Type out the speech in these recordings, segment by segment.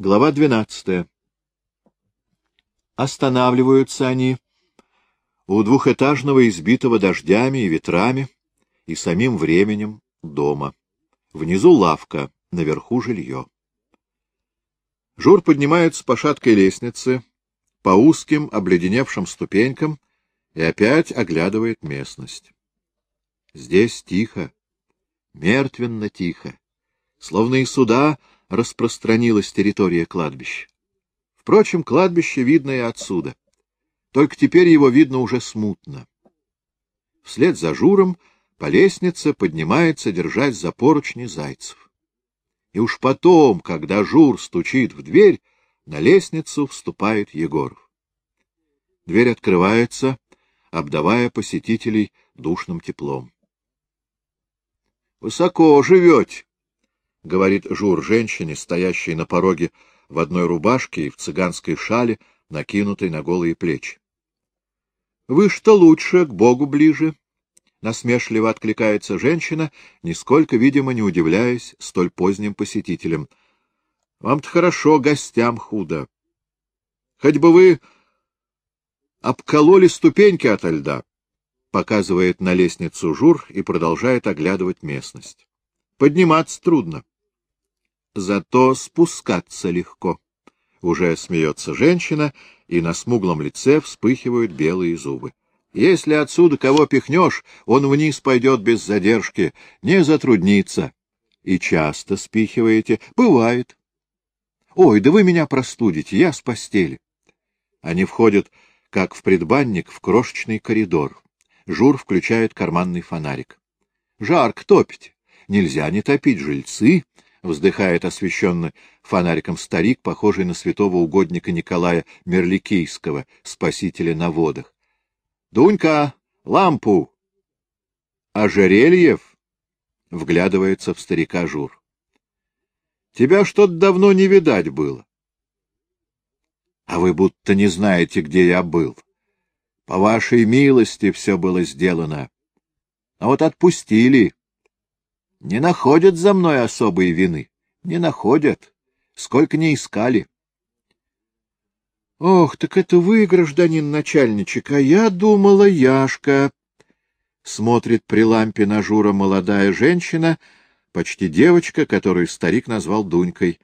Глава двенадцатая. Останавливаются они у двухэтажного избитого дождями и ветрами и самим временем дома. Внизу лавка, наверху жилье. Жур поднимается по шаткой лестнице, по узким, обледеневшим ступенькам и опять оглядывает местность. Здесь тихо, мертвенно тихо, словно и сюда распространилась территория кладбища. Впрочем, кладбище видно и отсюда. Только теперь его видно уже смутно. Вслед за Журом по лестнице поднимается держать за поручни Зайцев. И уж потом, когда Жур стучит в дверь, на лестницу вступает Егоров. Дверь открывается, обдавая посетителей душным теплом. — Высоко живете, — говорит Жур женщине, стоящей на пороге в одной рубашке и в цыганской шале, накинутой на голые плечи. — Вы что лучше, к Богу ближе, — насмешливо откликается женщина, нисколько, видимо, не удивляясь столь поздним посетителям. — Вам-то хорошо, гостям худо. Хоть бы вы обкололи ступеньки ото льда, — показывает на лестницу Жур и продолжает оглядывать местность. Подниматься трудно. Зато спускаться легко. Уже смеется женщина, и на смуглом лице вспыхивают белые зубы. Если отсюда кого пихнешь, он вниз пойдет без задержки, не затруднится. И часто спихиваете. Бывает. Ой, да вы меня простудите, я с постели. Они входят, как в предбанник, в крошечный коридор. Жур включает карманный фонарик. Жарко топить. Нельзя не топить жильцы, — вздыхает освещенный фонариком старик, похожий на святого угодника Николая Мерликийского, спасителя на водах. — Дунька, лампу! — Ожерельев! — вглядывается в старика Жур. — Тебя что-то давно не видать было. — А вы будто не знаете, где я был. По вашей милости все было сделано. А вот отпустили. Не находят за мной особой вины. Не находят. Сколько не искали. — Ох, так это вы, гражданин начальничек, а я думала, Яшка. Смотрит при лампе на Жура молодая женщина, почти девочка, которую старик назвал Дунькой.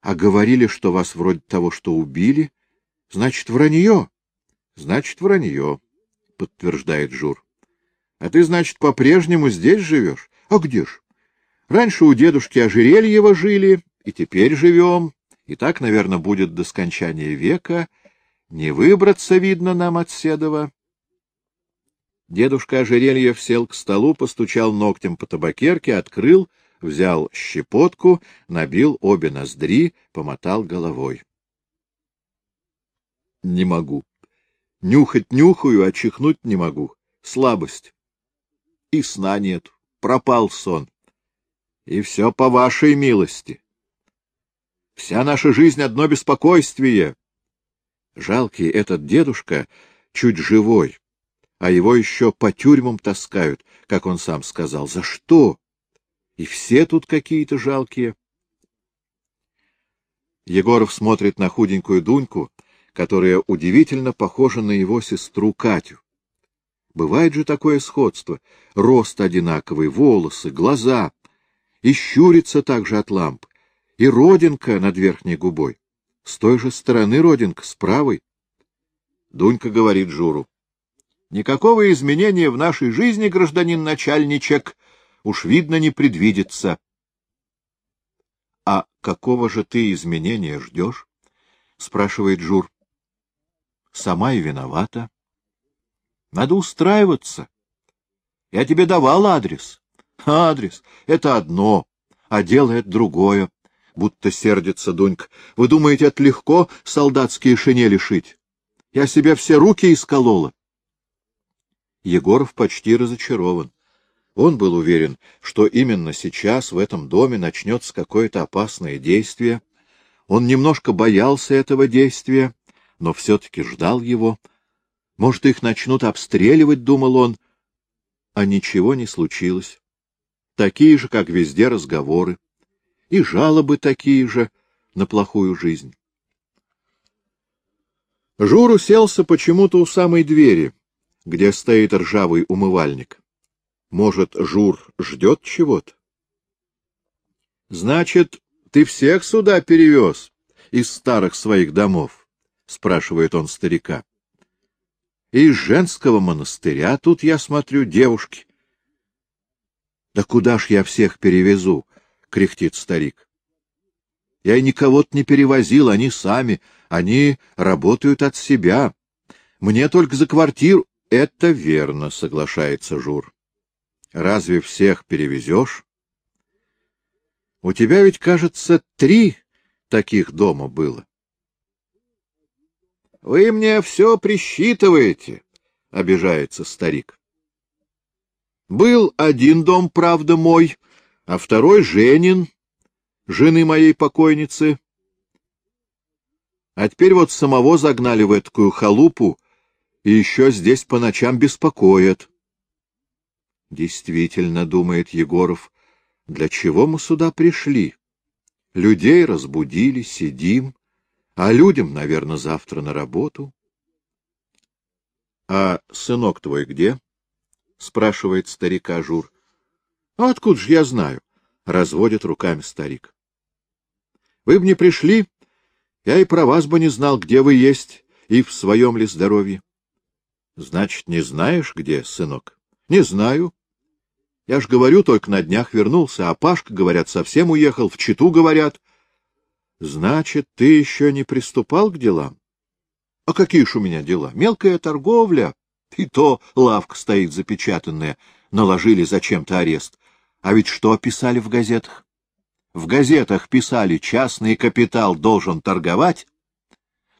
А говорили, что вас вроде того, что убили. Значит, вранье. Значит, вранье, подтверждает Жур. А ты, значит, по-прежнему здесь живешь? А где ж? Раньше у дедушки Ожерельева жили, и теперь живем. И так, наверное, будет до скончания века. Не выбраться, видно, нам от Седова. Дедушка Ожерельев сел к столу, постучал ногтем по табакерке, открыл, взял щепотку, набил обе ноздри, помотал головой. — Не могу. Нюхать нюхаю, а чихнуть не могу. Слабость. И сна нет. Пропал сон. И все по вашей милости. Вся наша жизнь — одно беспокойствие. Жалкий этот дедушка чуть живой, а его еще по тюрьмам таскают, как он сам сказал. За что? И все тут какие-то жалкие. Егоров смотрит на худенькую Дуньку, которая удивительно похожа на его сестру Катю. Бывает же такое сходство. Рост одинаковый, волосы, глаза. И щурится также от ламп. И родинка над верхней губой. С той же стороны родинка, с правой. Дунька говорит Журу. Никакого изменения в нашей жизни, гражданин начальничек, уж видно не предвидится. — А какого же ты изменения ждешь? — спрашивает Жур. — Сама и виновата. Надо устраиваться. Я тебе давал адрес. Адрес — это одно, а дело — это другое. Будто сердится Дунька. Вы думаете, это легко солдатские шинели шить? Я себе все руки исколола. Егоров почти разочарован. Он был уверен, что именно сейчас в этом доме начнется какое-то опасное действие. Он немножко боялся этого действия, но все-таки ждал его — может, их начнут обстреливать, — думал он. А ничего не случилось. Такие же, как везде, разговоры. И жалобы такие же, на плохую жизнь. Жур уселся почему-то у самой двери, где стоит ржавый умывальник. Может, Жур ждет чего-то? — Значит, ты всех сюда перевез из старых своих домов? — спрашивает он старика. — Из женского монастыря тут, я смотрю, девушки. — Да куда ж я всех перевезу? — кряхтит старик. — Я и никого-то не перевозил, они сами, они работают от себя. Мне только за квартиру... — Это верно, — соглашается Жур. — Разве всех перевезешь? — У тебя ведь, кажется, три таких дома было. — Вы мне все присчитываете, — обижается старик. Был один дом, правда, мой, а второй — Женин, жены моей покойницы. А теперь вот самого загнали в эту халупу, и еще здесь по ночам беспокоят. Действительно, думает Егоров, для чего мы сюда пришли? Людей разбудили, сидим, а людям, наверное, завтра на работу. — А сынок твой где? — спрашивает старика Жур. — А откуда ж я знаю? — разводит руками старик. — Вы б не пришли, я и про вас бы не знал, где вы есть и в своем ли здоровье. — Значит, не знаешь, где, сынок? — Не знаю. Я ж говорю, только на днях вернулся, а Пашка, говорят, совсем уехал, в Читу, говорят. — Значит, ты еще не приступал к делам? — А какие ж у меня дела? Мелкая торговля. И то лавка стоит запечатанная, наложили зачем-то арест. А ведь что писали в газетах? В газетах писали, частный капитал должен торговать,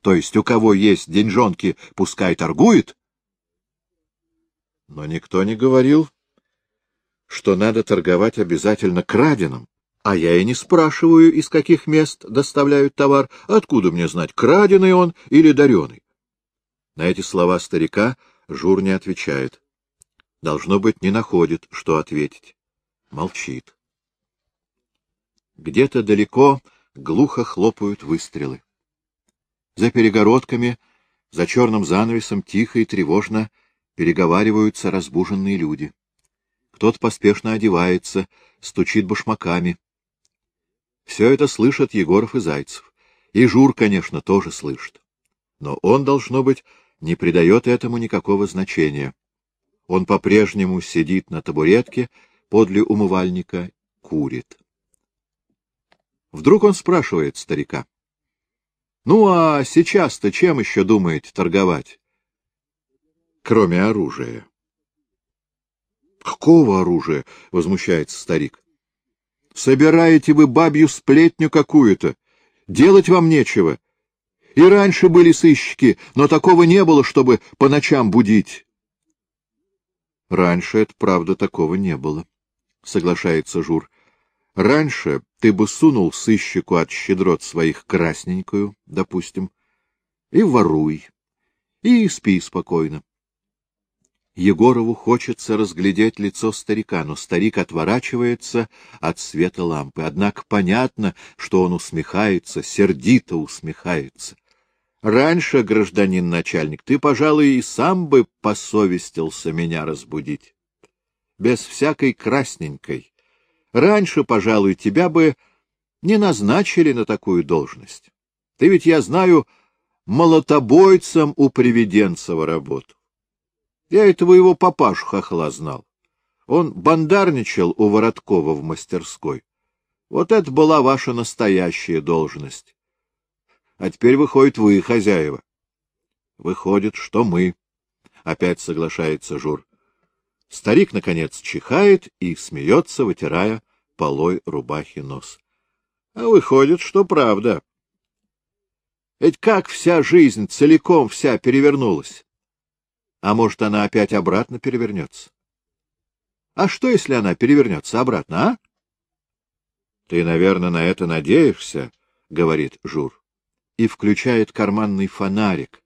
то есть у кого есть деньжонки, пускай торгует. Но никто не говорил, что надо торговать обязательно краденым. А я и не спрашиваю, из каких мест доставляют товар, откуда мне знать, краденый он или дареный. На эти слова старика Жур не отвечает. Должно быть, не находит, что ответить. Молчит. Где-то далеко глухо хлопают выстрелы. За перегородками, за черным занавесом тихо и тревожно переговариваются разбуженные люди. Кто-то поспешно одевается, стучит башмаками. Все это слышат Егоров и Зайцев. И Жур, конечно, тоже слышит. Но он, должно быть, не придает этому никакого значения. Он по-прежнему сидит на табуретке подле умывальника, курит. Вдруг он спрашивает старика. — Ну, а сейчас-то чем еще думаете торговать? — Кроме оружия. — Какого оружия? — возмущается старик. — Собираете вы бабью сплетню какую-то. Делать вам нечего. И раньше были сыщики, но такого не было, чтобы по ночам будить. — Раньше, это правда, такого не было, — соглашается Жур. — Раньше ты бы сунул сыщику от щедрот своих красненькую, допустим, и воруй, и спи спокойно. Егорову хочется разглядеть лицо старика, но старик отворачивается от света лампы. Однако понятно, что он усмехается, сердито усмехается. Раньше, гражданин начальник, ты, пожалуй, и сам бы посовестился меня разбудить. Без всякой красненькой. Раньше, пожалуй, тебя бы не назначили на такую должность. Ты ведь, я знаю, молотобойцем у Привиденцева работал. Я этого его папашу хохла знал. Он бандарничал у Вородкова в мастерской. Вот это была ваша настоящая должность. А теперь, выходит, вы хозяева. Выходит, что мы. Опять соглашается Жур. Старик, наконец, чихает и смеется, вытирая полой рубахи нос. А выходит, что правда. Ведь как вся жизнь целиком вся перевернулась? А может, она опять обратно перевернется? А что, если она перевернется обратно, а? — Ты, наверное, на это надеешься, — говорит Жур и включает карманный фонарик,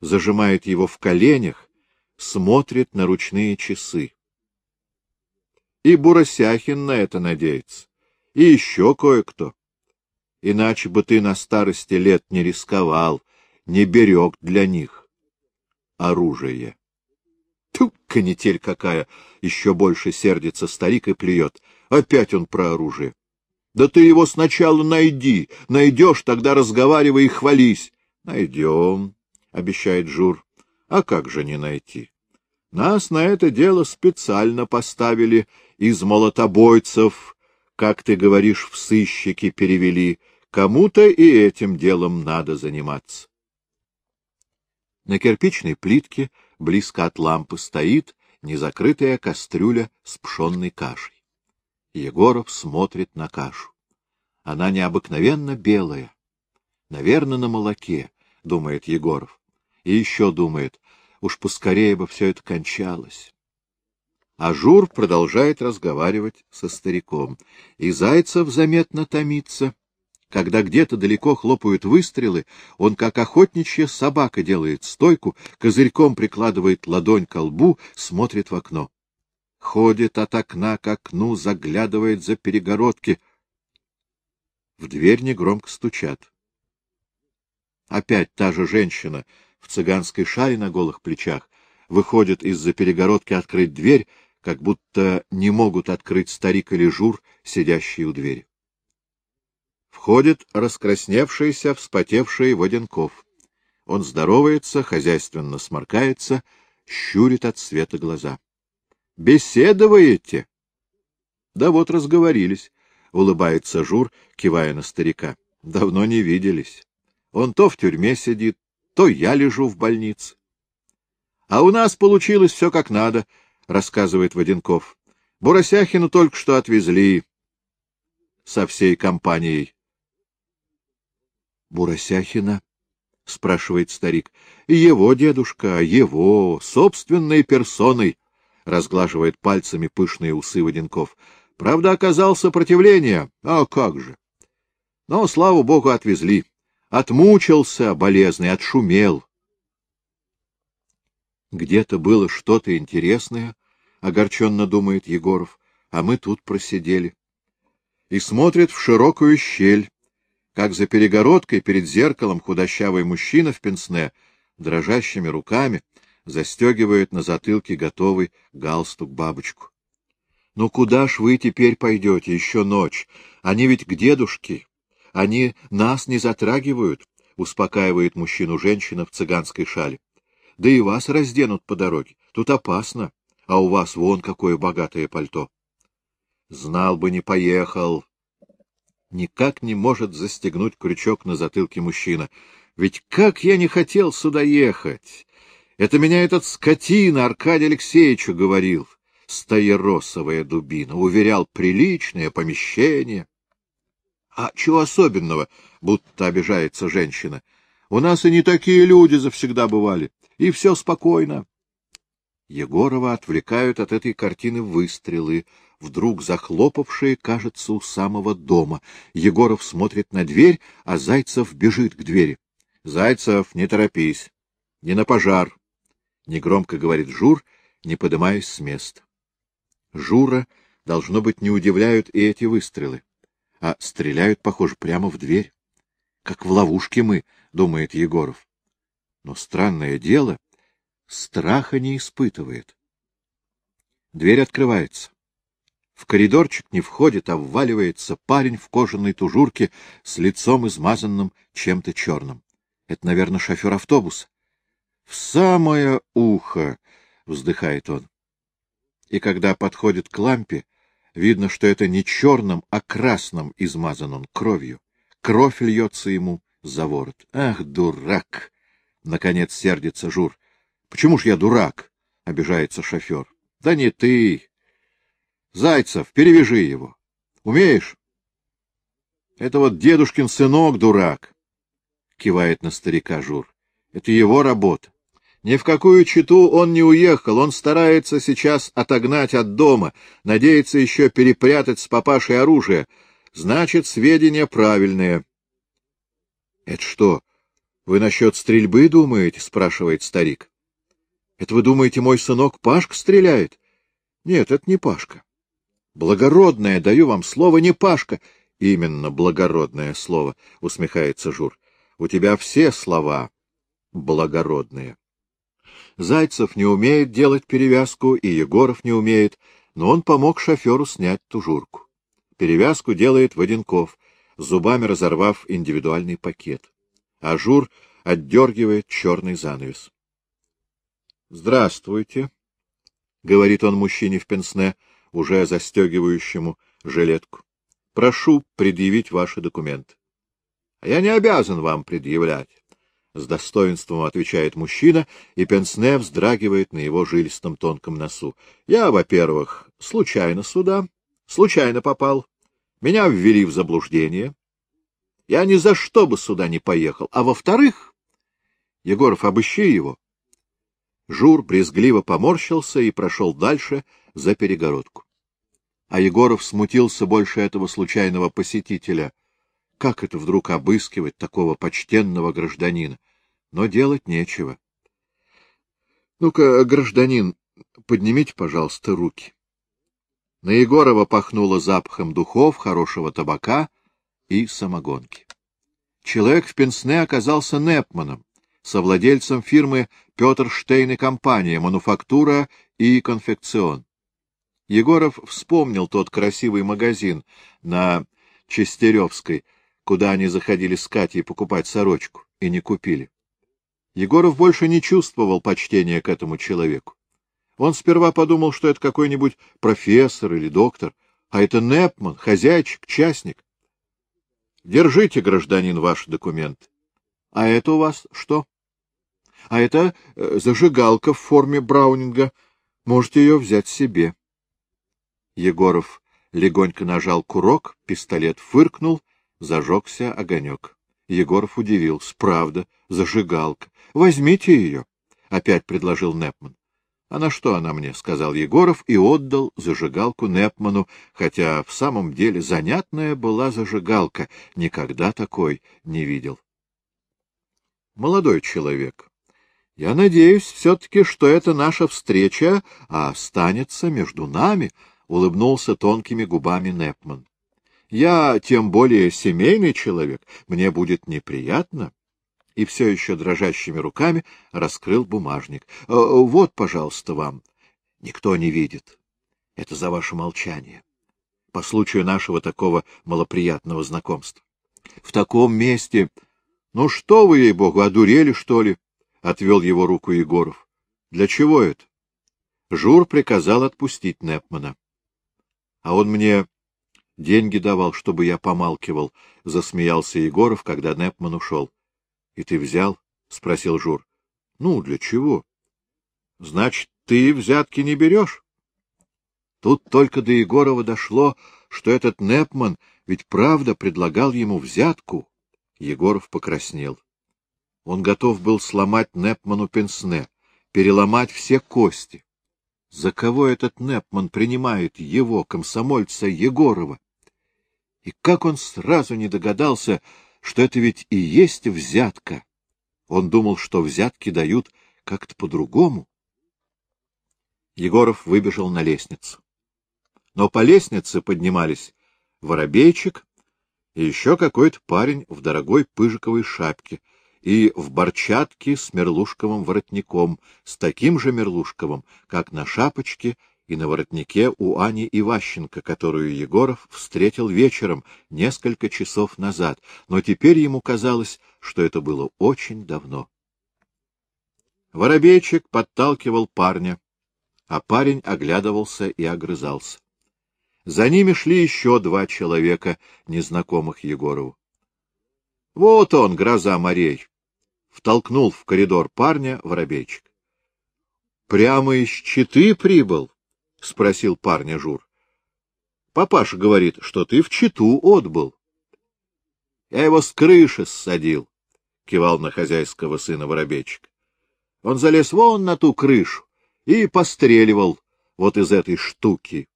зажимает его в коленях, смотрит на ручные часы. И Буросяхин на это надеется, и еще кое-кто. Иначе бы ты на старости лет не рисковал, не берег для них оружие. Ту, канитель какая! Еще больше сердится старик и плюет. Опять он про оружие. Да ты его сначала найди. Найдешь, тогда разговаривай и хвались. Найдем, — обещает Жур. А как же не найти? Нас на это дело специально поставили из молотобойцев, как ты говоришь, в сыщики перевели. Кому-то и этим делом надо заниматься. На кирпичной плитке, близко от лампы, стоит незакрытая кастрюля с пшенной кашей. Егоров смотрит на кашу. Она необыкновенно белая. Наверное, на молоке, — думает Егоров. И еще думает, уж поскорее бы все это кончалось. А Жур продолжает разговаривать со стариком, и Зайцев заметно томится. Когда где-то далеко хлопают выстрелы, он, как охотничья собака, делает стойку, козырьком прикладывает ладонь к лбу, смотрит в окно. Ходит от окна к окну, заглядывает за перегородки. В дверь негромко стучат. Опять та же женщина в цыганской шале на голых плечах выходит из-за перегородки открыть дверь, как будто не могут открыть старик или жур, сидящий у двери. Входит раскрасневшийся, вспотевший Воденков. Он здоровается, хозяйственно сморкается, щурит от света глаза. — Беседуете? — Да вот разговорились, — улыбается Жур, кивая на старика. — Давно не виделись. Он то в тюрьме сидит, то я лежу в больнице. — А у нас получилось все как надо, — рассказывает Воденков. — Буросяхину только что отвезли со всей компанией. — Буросяхина? — спрашивает старик. — Его дедушка, его, собственной персоной, — разглаживает пальцами пышные усы Воденков. — Правда, оказал сопротивление. А как же? Но, слава богу, отвезли. Отмучился болезный, отшумел. Где-то было что-то интересное, — огорченно думает Егоров, — а мы тут просидели. И смотрит в широкую щель, как за перегородкой перед зеркалом худощавый мужчина в пенсне дрожащими руками застегивает на затылке готовый галстук-бабочку. — Ну куда ж вы теперь пойдете? Еще ночь. Они ведь к дедушке. Они нас не затрагивают, — успокаивает мужчину женщина в цыганской шале. — Да и вас разденут по дороге. Тут опасно. А у вас вон какое богатое пальто. — Знал бы, не поехал, никак не может застегнуть крючок на затылке мужчина. Ведь как я не хотел сюда ехать! Это меня этот скотина Аркадий Алексеевич говорил. Стоеросовая дубина. Уверял, приличное помещение. А чего особенного, будто обижается женщина? У нас и не такие люди завсегда бывали. И все спокойно. Егорова отвлекают от этой картины выстрелы вдруг захлопавшие, кажется, у самого дома. Егоров смотрит на дверь, а Зайцев бежит к двери. — Зайцев, не торопись. Не на пожар. Негромко говорит Жур, не подымаясь с места. Жура, должно быть, не удивляют и эти выстрелы, а стреляют, похоже, прямо в дверь. Как в ловушке мы, — думает Егоров. Но странное дело, страха не испытывает. Дверь открывается. В коридорчик не входит, а вваливается парень в кожаной тужурке с лицом измазанным чем-то черным. Это, наверное, шофер автобуса. — В самое ухо! — вздыхает он. И когда подходит к лампе, видно, что это не черным, а красным измазан он кровью. Кровь льется ему за ворот. Ах, дурак! Наконец сердится Жур. — Почему ж я дурак? — обижается шофер. — Да не ты, Зайцев, перевяжи его. Умеешь? Это вот дедушкин сынок дурак, — кивает на старика Жур. Это его работа. Ни в какую читу он не уехал, он старается сейчас отогнать от дома, надеется еще перепрятать с папашей оружие. Значит, сведения правильные. — Это что, вы насчет стрельбы думаете? — спрашивает старик. — Это вы думаете, мой сынок Пашка стреляет? — Нет, это не Пашка. Благородная, даю вам слово, не Пашка. — Именно благородное слово, — усмехается Жур. — У тебя все слова благородные. Зайцев не умеет делать перевязку, и Егоров не умеет, но он помог шоферу снять тужурку. Перевязку делает Воденков, зубами разорвав индивидуальный пакет. А Жур отдергивает черный занавес. — Здравствуйте, — говорит он мужчине в пенсне, уже застегивающему жилетку. — Прошу предъявить ваши документы. — Я не обязан вам предъявлять. — с достоинством отвечает мужчина, и пенсне вздрагивает на его жилистом тонком носу. — Я, во-первых, случайно сюда, случайно попал. Меня ввели в заблуждение. Я ни за что бы сюда не поехал. А во-вторых... Егоров, обыщи его. Жур брезгливо поморщился и прошел дальше за перегородку. А Егоров смутился больше этого случайного посетителя — как это вдруг обыскивать такого почтенного гражданина? Но делать нечего. Ну-ка, гражданин, поднимите, пожалуйста, руки. На Егорова пахнуло запахом духов, хорошего табака и самогонки. Человек в Пенсне оказался Непманом, совладельцем фирмы Петр Штейн и компания, мануфактура и конфекцион. Егоров вспомнил тот красивый магазин на Честеревской, куда они заходили с Катей покупать сорочку, и не купили. Егоров больше не чувствовал почтения к этому человеку. Он сперва подумал, что это какой-нибудь профессор или доктор, а это Непман, хозяйчик, частник. Держите, гражданин, ваш документ. А это у вас что? А это э, зажигалка в форме браунинга. Можете ее взять себе. Егоров легонько нажал курок, пистолет фыркнул — Зажегся огонек. Егоров удивился. Правда, зажигалка. Возьмите ее, — опять предложил Непман. — А на что она мне? — сказал Егоров и отдал зажигалку Непману, хотя в самом деле занятная была зажигалка. Никогда такой не видел. — Молодой человек, я надеюсь все-таки, что это наша встреча останется между нами, — улыбнулся тонкими губами Непман. Я тем более семейный человек, мне будет неприятно. И все еще дрожащими руками раскрыл бумажник. «Э, — Вот, пожалуйста, вам. Никто не видит. Это за ваше молчание. По случаю нашего такого малоприятного знакомства. В таком месте... Ну что вы, ей-богу, одурели, что ли? — отвел его руку Егоров. — Для чего это? Жур приказал отпустить Непмана. А он мне Деньги давал, чтобы я помалкивал, — засмеялся Егоров, когда Непман ушел. — И ты взял? — спросил Жур. — Ну, для чего? — Значит, ты взятки не берешь? Тут только до Егорова дошло, что этот Непман ведь правда предлагал ему взятку. Егоров покраснел. Он готов был сломать Непману пенсне, переломать все кости. За кого этот Непман принимает его, комсомольца Егорова? И как он сразу не догадался, что это ведь и есть взятка. Он думал, что взятки дают как-то по-другому. Егоров выбежал на лестницу. Но по лестнице поднимались воробейчик и еще какой-то парень в дорогой пыжиковой шапке и в борчатке с мерлушковым воротником, с таким же мерлушковым, как на шапочке и на воротнике у Ани Иващенко, которую Егоров встретил вечером несколько часов назад, но теперь ему казалось, что это было очень давно. Воробейчик подталкивал парня, а парень оглядывался и огрызался. За ними шли еще два человека, незнакомых Егорову. — Вот он, гроза морей! — втолкнул в коридор парня воробейчик. — Прямо из Читы прибыл? — спросил парня Жур. — Папаша говорит, что ты в Читу отбыл. — Я его с крыши ссадил, — кивал на хозяйского сына воробейчик. Он залез вон на ту крышу и постреливал вот из этой штуки.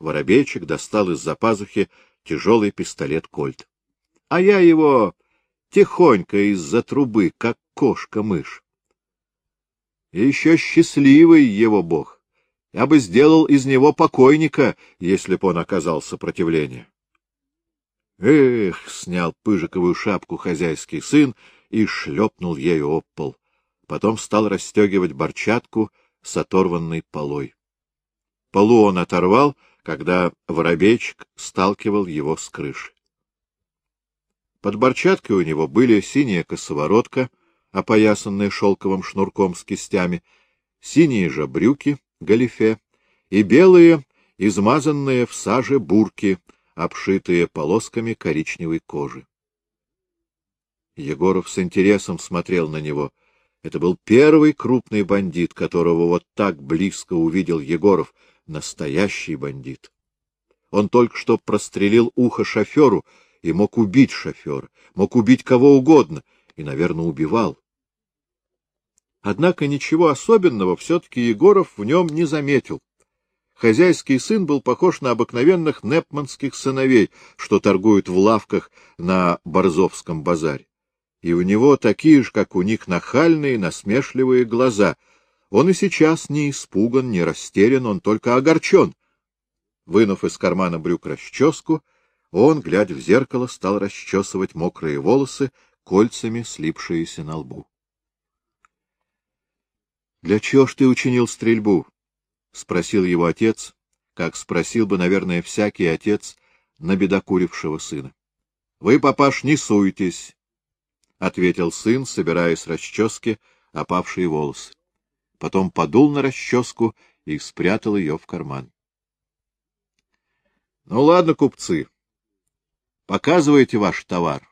Воробейчик достал из-за пазухи тяжелый пистолет Кольт. А я его тихонько из-за трубы, как кошка-мышь. Еще счастливый его бог. Я бы сделал из него покойника, если б он оказал сопротивление. Эх, снял пыжиковую шапку хозяйский сын и шлепнул ею об пол. Потом стал расстегивать борчатку с оторванной полой. Полу он оторвал, когда воробейчик сталкивал его с крыши. Под борчаткой у него были синяя косоворотка, опоясанная шелковым шнурком с кистями, синие же брюки, галифе, и белые, измазанные в саже бурки, обшитые полосками коричневой кожи. Егоров с интересом смотрел на него. Это был первый крупный бандит, которого вот так близко увидел Егоров, настоящий бандит. Он только что прострелил ухо шоферу и мог убить шофера, мог убить кого угодно и, наверное, убивал. Однако ничего особенного все-таки Егоров в нем не заметил. Хозяйский сын был похож на обыкновенных непманских сыновей, что торгуют в лавках на Борзовском базаре. И у него такие же, как у них, нахальные, насмешливые глаза. Он и сейчас не испуган, не растерян, он только огорчен. Вынув из кармана брюк расческу, он, глядя в зеркало, стал расчесывать мокрые волосы, кольцами слипшиеся на лбу. — Для чего ж ты учинил стрельбу? — спросил его отец, как спросил бы, наверное, всякий отец набедокурившего сына. — Вы, папаш, не суетесь, — ответил сын, собирая с расчески опавшие волосы. Потом подул на расческу и спрятал ее в карман. — Ну, ладно, купцы, показывайте ваш товар,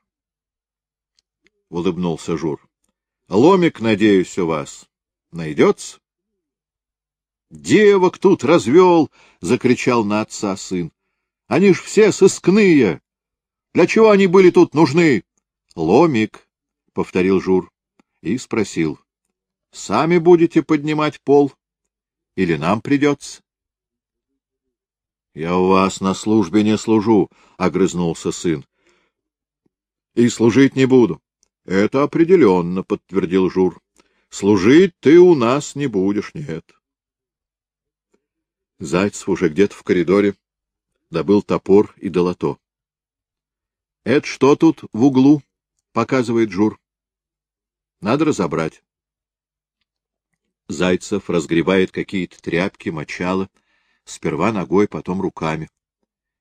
— улыбнулся Жур. — Ломик, надеюсь, у вас найдется? Девок тут развел! — закричал на отца сын. — Они ж все сыскные! Для чего они были тут нужны? — Ломик, — повторил Жур и спросил. — Сами будете поднимать пол? Или нам придется? — Я у вас на службе не служу, — огрызнулся сын. — И служить не буду. — Это определенно, — подтвердил Жур. — Служить ты у нас не будешь, нет. — Зайцев уже где-то в коридоре добыл топор и долото. — Это что тут в углу? — показывает Жур. — Надо разобрать. Зайцев разгребает какие-то тряпки, мочало, сперва ногой, потом руками.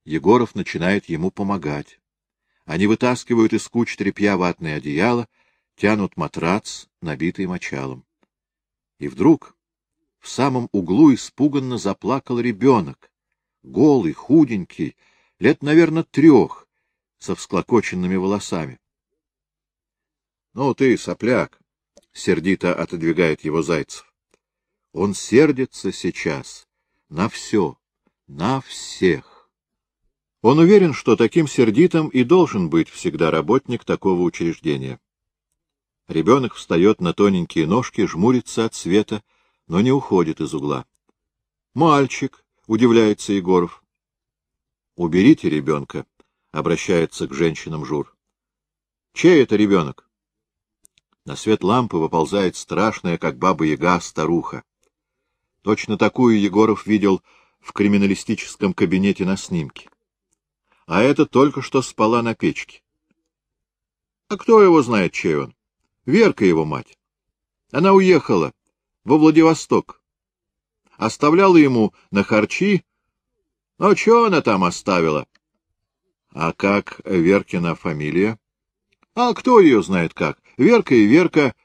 Егоров начинает ему помогать. Они вытаскивают из куч тряпья ватное одеяло, тянут матрац, набитый мочалом. И вдруг в самом углу испуганно заплакал ребенок, голый, худенький, лет, наверное, трех, со всклокоченными волосами. — Ну ты, сопляк! — сердито отодвигает его Зайцев. Он сердится сейчас на все, на всех. Он уверен, что таким сердитым и должен быть всегда работник такого учреждения. Ребенок встает на тоненькие ножки, жмурится от света но не уходит из угла. — Мальчик, — удивляется Егоров. — Уберите ребенка, — обращается к женщинам Жур. — Чей это ребенок? На свет лампы выползает страшная, как баба-яга, старуха. Точно такую Егоров видел в криминалистическом кабинете на снимке. А это только что спала на печке. А кто его знает, чей он? Верка его мать. Она уехала, во Владивосток. Оставляла ему на харчи. Ну, что она там оставила? А как Веркина фамилия? А кто ее знает как? Верка и Верка.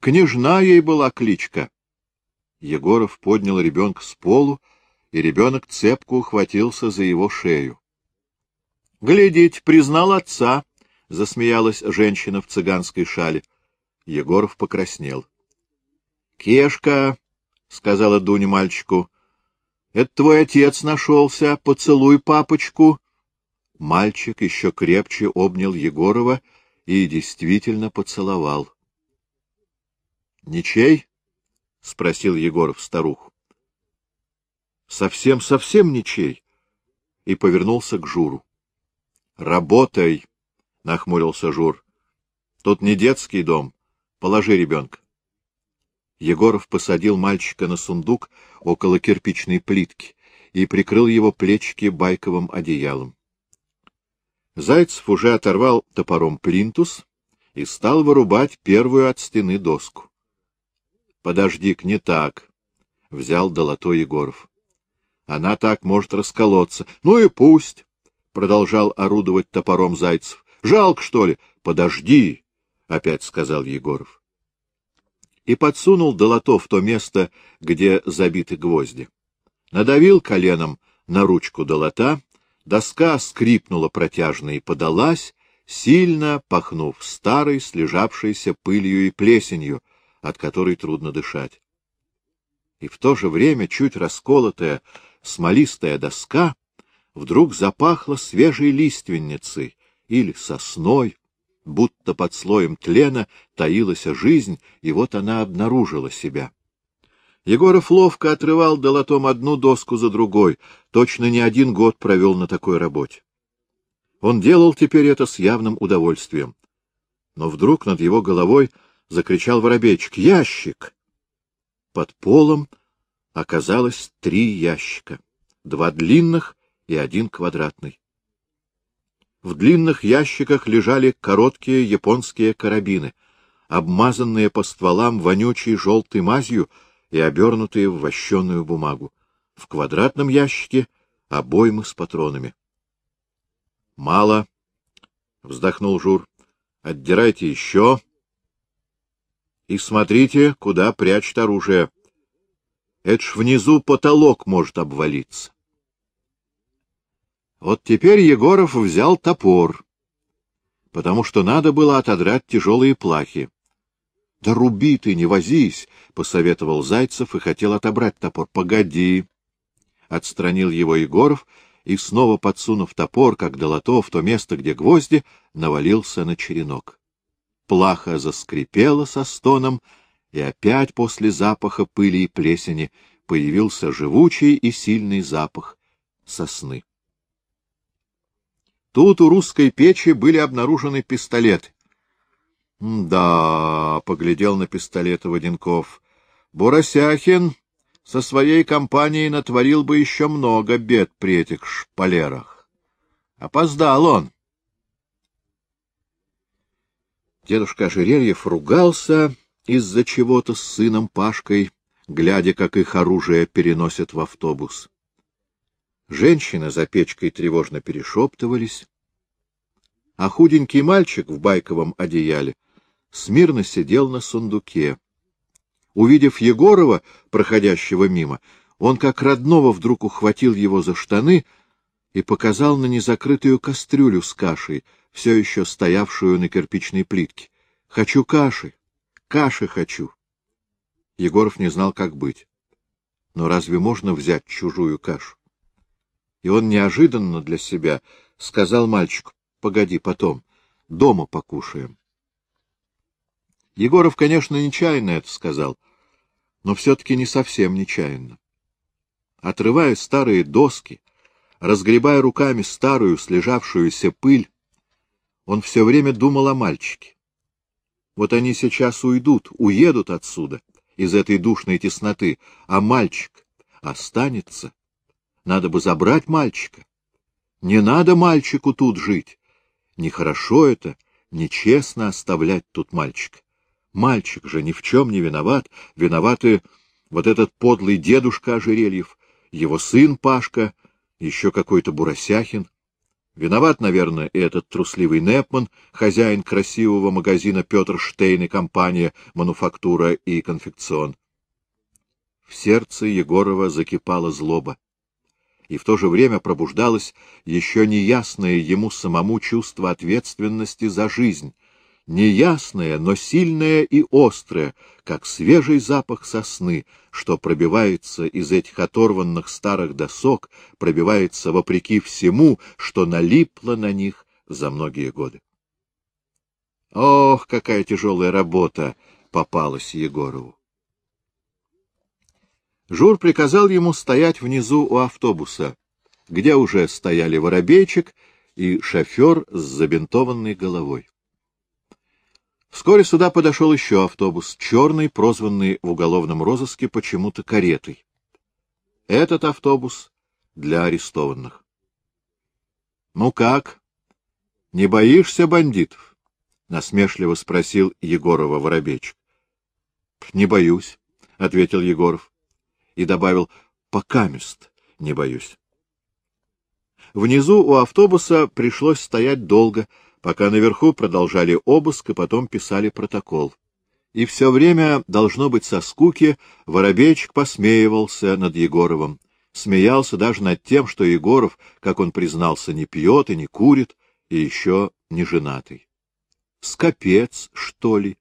Княжна ей была кличка. Егоров поднял ребенка с полу, и ребенок цепко ухватился за его шею. — Глядеть, признал отца, — засмеялась женщина в цыганской шале. Егоров покраснел. — Кешка, — сказала Дуня мальчику, — это твой отец нашелся, поцелуй папочку. Мальчик еще крепче обнял Егорова и действительно поцеловал. — Ничей? — спросил Егоров старуху. — Совсем-совсем ничей. И повернулся к Журу. — Работай, — нахмурился Жур. — Тут не детский дом. Положи ребенка. Егоров посадил мальчика на сундук около кирпичной плитки и прикрыл его плечики байковым одеялом. Зайцев уже оторвал топором плинтус и стал вырубать первую от стены доску. — Подожди-ка, не так, — взял долото Егоров. — Она так может расколоться. — Ну и пусть, — продолжал орудовать топором Зайцев. — Жалко, что ли? — Подожди, — опять сказал Егоров. И подсунул долото в то место, где забиты гвозди. Надавил коленом на ручку долота, доска скрипнула протяжно и подалась, сильно пахнув старой, слежавшейся пылью и плесенью, от которой трудно дышать. И в то же время чуть расколотая смолистая доска вдруг запахла свежей лиственницей или сосной, будто под слоем тлена таилась жизнь, и вот она обнаружила себя. Егоров ловко отрывал долотом одну доску за другой, точно не один год провел на такой работе. Он делал теперь это с явным удовольствием. Но вдруг над его головой закричал воробейчик «Ящик!». Под полом оказалось три ящика, два длинных и один квадратный. В длинных ящиках лежали короткие японские карабины, обмазанные по стволам вонючей желтой мазью и обернутые в вощеную бумагу. В квадратном ящике — обоймы с патронами. — Мало, — вздохнул Жур. — Отдирайте еще. И смотрите, куда прячет оружие. Это ж внизу потолок может обвалиться. Вот теперь Егоров взял топор, потому что надо было отодрать тяжелые плахи. — Да руби ты, не возись, — посоветовал Зайцев и хотел отобрать топор. — Погоди, — отстранил его Егоров и, снова подсунув топор, как долото, в то место, где гвозди, навалился на черенок. Плаха заскрипела со стоном, и опять после запаха пыли и плесени появился живучий и сильный запах сосны. Тут у русской печи были обнаружены пистолеты. — Да, — поглядел на пистолеты Воденков, — Буросяхин со своей компанией натворил бы еще много бед при этих шпалерах. Опоздал он. Дедушка Ожерельев ругался из-за чего-то с сыном Пашкой, глядя, как их оружие переносят в автобус. Женщины за печкой тревожно перешептывались, а худенький мальчик в байковом одеяле смирно сидел на сундуке. Увидев Егорова, проходящего мимо, он как родного вдруг ухватил его за штаны и показал на незакрытую кастрюлю с кашей, все еще стоявшую на кирпичной плитке. — Хочу каши! Каши хочу! Егоров не знал, как быть. Но разве можно взять чужую кашу? И он неожиданно для себя сказал мальчику, — Погоди, потом, дома покушаем. Егоров, конечно, нечаянно это сказал, но все-таки не совсем нечаянно. Отрывая старые доски, разгребая руками старую слежавшуюся пыль, он все время думал о мальчике. Вот они сейчас уйдут, уедут отсюда, из этой душной тесноты, а мальчик останется. Надо бы забрать мальчика. Не надо мальчику тут жить. Нехорошо это, нечестно оставлять тут мальчика. Мальчик же ни в чем не виноват. Виноваты вот этот подлый дедушка Ожерельев, его сын Пашка, еще какой-то Буросяхин. Виноват, наверное, и этот трусливый Непман, хозяин красивого магазина Петр Штейн и компания «Мануфактура и конфекцион». В сердце Егорова закипала злоба, и в то же время пробуждалось еще неясное ему самому чувство ответственности за жизнь, неясное, но сильное и острое, как свежий запах сосны, что пробивается из этих оторванных старых досок, пробивается вопреки всему, что налипло на них за многие годы. Ох, какая тяжелая работа попалась Егорову! Жур приказал ему стоять внизу у автобуса, где уже стояли воробейчик и шофер с забинтованной головой. Вскоре сюда подошел еще автобус, черный, прозванный в уголовном розыске почему-то каретой. Этот автобус для арестованных. — Ну как? Не боишься бандитов? — насмешливо спросил Егорова Воробейчик. — Не боюсь, — ответил Егоров. И добавил, — покамест не боюсь. Внизу у автобуса пришлось стоять долго, пока наверху продолжали обыск и потом писали протокол. И все время, должно быть, со скуки, Воробейчик посмеивался над Егоровым, смеялся даже над тем, что Егоров, как он признался, не пьет и не курит, и еще не женатый. Скопец, что ли?